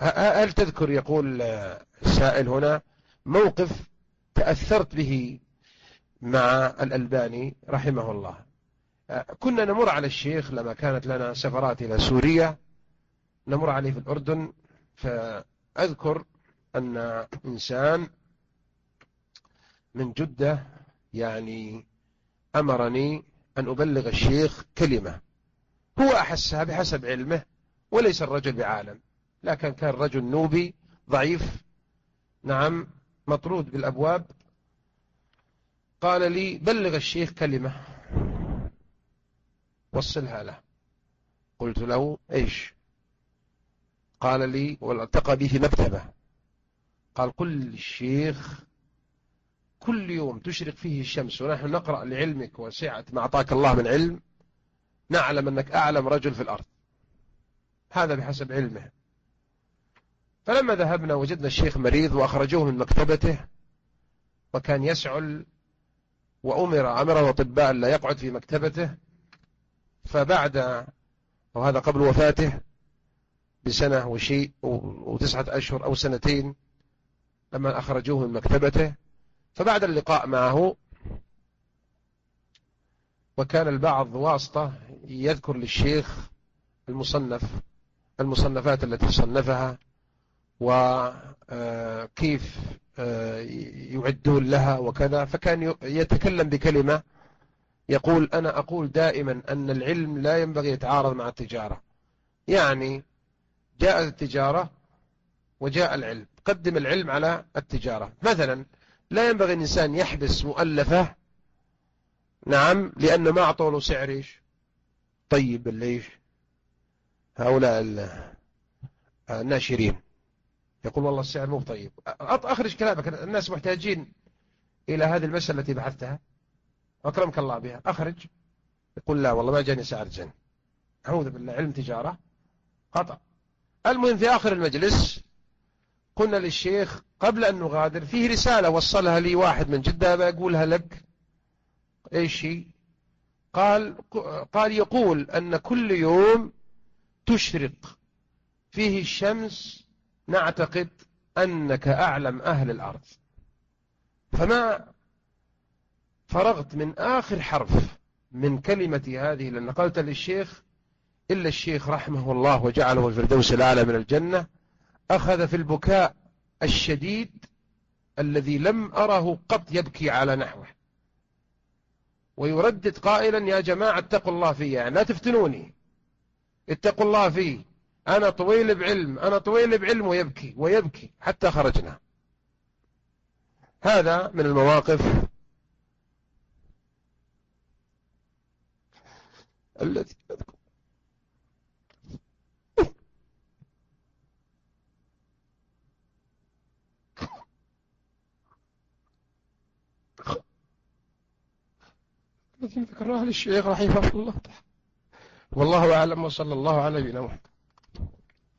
هل تذكر يقول السائل هنا موقف تأثرت به مع الألباني رحمه الله؟ كنا نمر على الشيخ لما كانت لنا سفرات إلى سوريا نمر عليه في الأردن فأذكر أن إنسان من جدة يعني أمرني أن أبلغ الشيخ كلمة. هو أحسها بحسب علمه وليس الرجل بعالم. لكن كان رجل نوبي ضعيف نعم مطرود بالأبواب. قال لي بلغ الشيخ كلمة. وصلها له. قلت له إيش؟ قال لي والتقى به في مكتبة. قال قل للشيخ كل يوم تشرق فيه الشمس ونحن نقرأ لعلمك وسعة ما أعطاك الله من علم نعلم أنك أعلم رجل في الأرض. هذا بحسب علمه. فلما ذهبنا وجدنا الشيخ مريض وأخرجوه من مكتبته وكان يسعل وأمر أمره الأطباء لا يقعد في مكتبته. فبعد وهذا قبل وفاته بسنة وشيء وتسعة أشهر أو سنتين لما أخرجوه من مكتبته. فبعد اللقاء معه وكان البعض واسطة يذكر للشيخ المصنف المصنفات التي صنفها وكيف آه، يعدون لها وكذا. فكان يتكلم بكلمة يقول أنا أقول دائما أن العلم لا ينبغي يتعارض مع التجارة. يعني جاء التجارة وجاء العلم. قدم العلم على التجارة. مثلا لا ينبغي الإنسان يحبس مؤلفة نعم لأنه ما أعطوا له سعر إيش؟ طيب ليش هؤلاء الناشرين. يقول والله السعر مو طيب. أخرج كلامك. الناس محتاجين إلى هذه المسألة التي بحثتها. أكرمك الله بها. أخرج. يقول لا والله ما جاني سعر زين أعوذ بالله. علم تجارة. خطأ. المهم في آخر المجلس قلنا للشيخ قبل أن نغادر فيه رسالة وصلها لي واحد من جدة بقولها لك. إيش هي؟ قال قال يقول أن كل يوم تشرق. فيه الشمس نعتقد أنك أعلم أهل الأرض. فما فرغت من آخر حرف من كلمة هذه لأن قلت للشيخ إلا الشيخ رحمه الله وجعله الفردوس الأعلى من الجنة أخذ في البكاء الشديد الذي لم أره قط يبكي على نحوه. ويردد قائلا يا جماعة اتقوا الله في يعني لا تفتنوني. اتقوا الله فيه. أنا طويل بعلم أنا طويل بعلم ويبكي ويبكي حتى خرجنا. هذا من المواقف التي ذكرها للشيخ رحمه الله. والله أعلم وصلى الله على نبينا محمد.